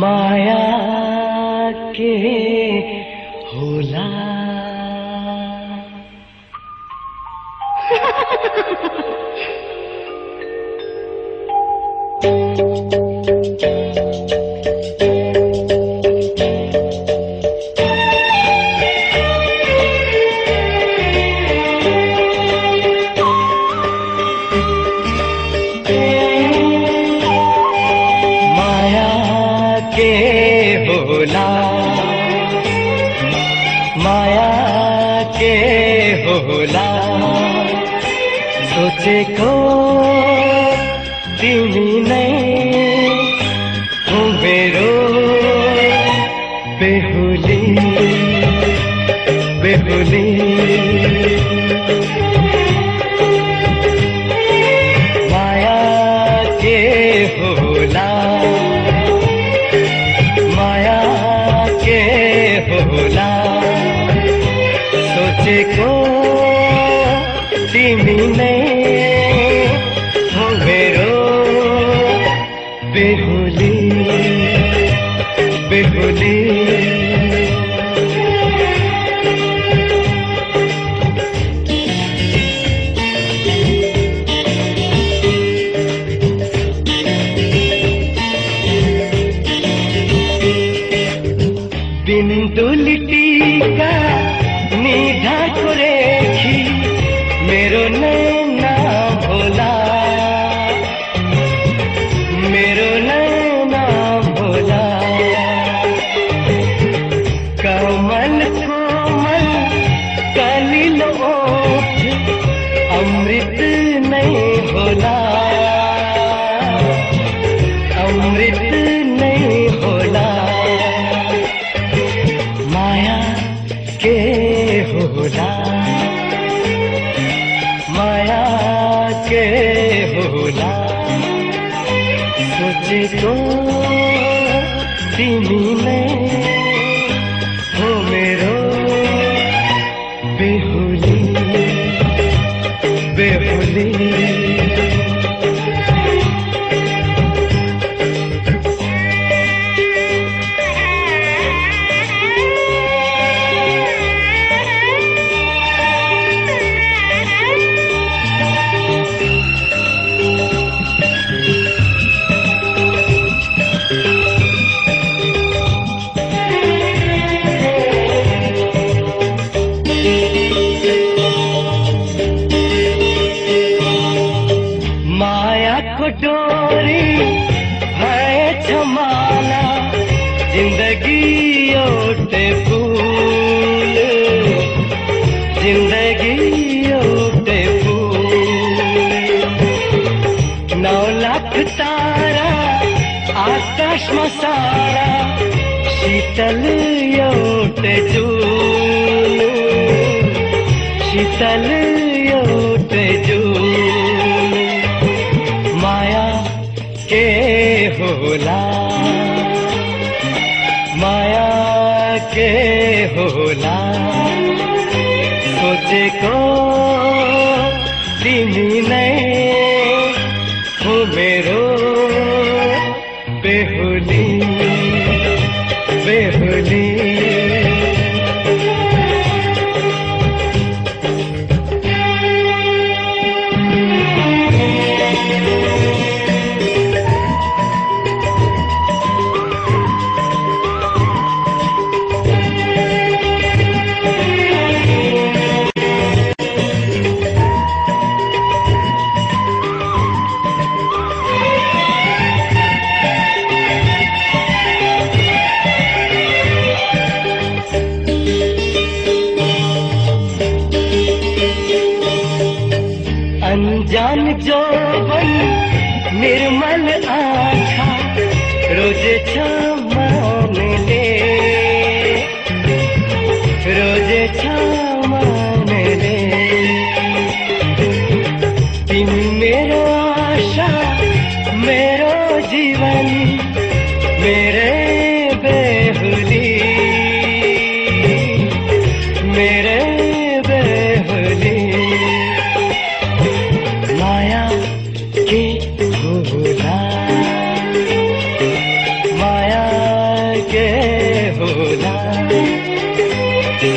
माया के होला। माया होला माया के होला। सोचेको तिमी नै सोचेको तिमी नै हो मेरो बेहुली बेहुली बिन्दुलिटीका सोचेको तिमी है छमाना जिंदगी ओटे फूल जिंदगी ओटे फूल नौ लाख तारा आकाश में सारा शीतल योटे जूल शीतल योटे जूल होला। माया के होला। सोचे को तिमी नै हो मेरो बेहुली। बेहुली। নির্মল আছা রোজ ছামলে রোজ ছামলে তুমি মেরো আশা মেরো জীবন মেরে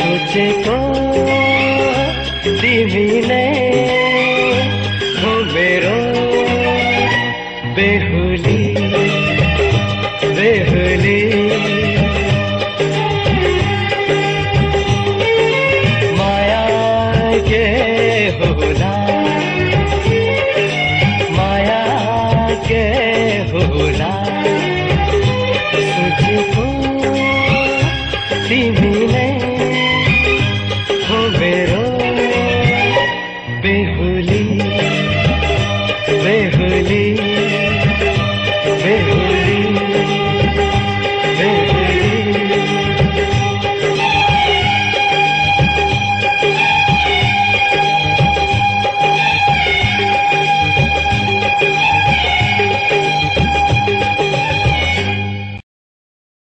मुझको मिले हो मेरो बेहुली बेहुली। माया के होला माया के होला। बेहुली बेहुली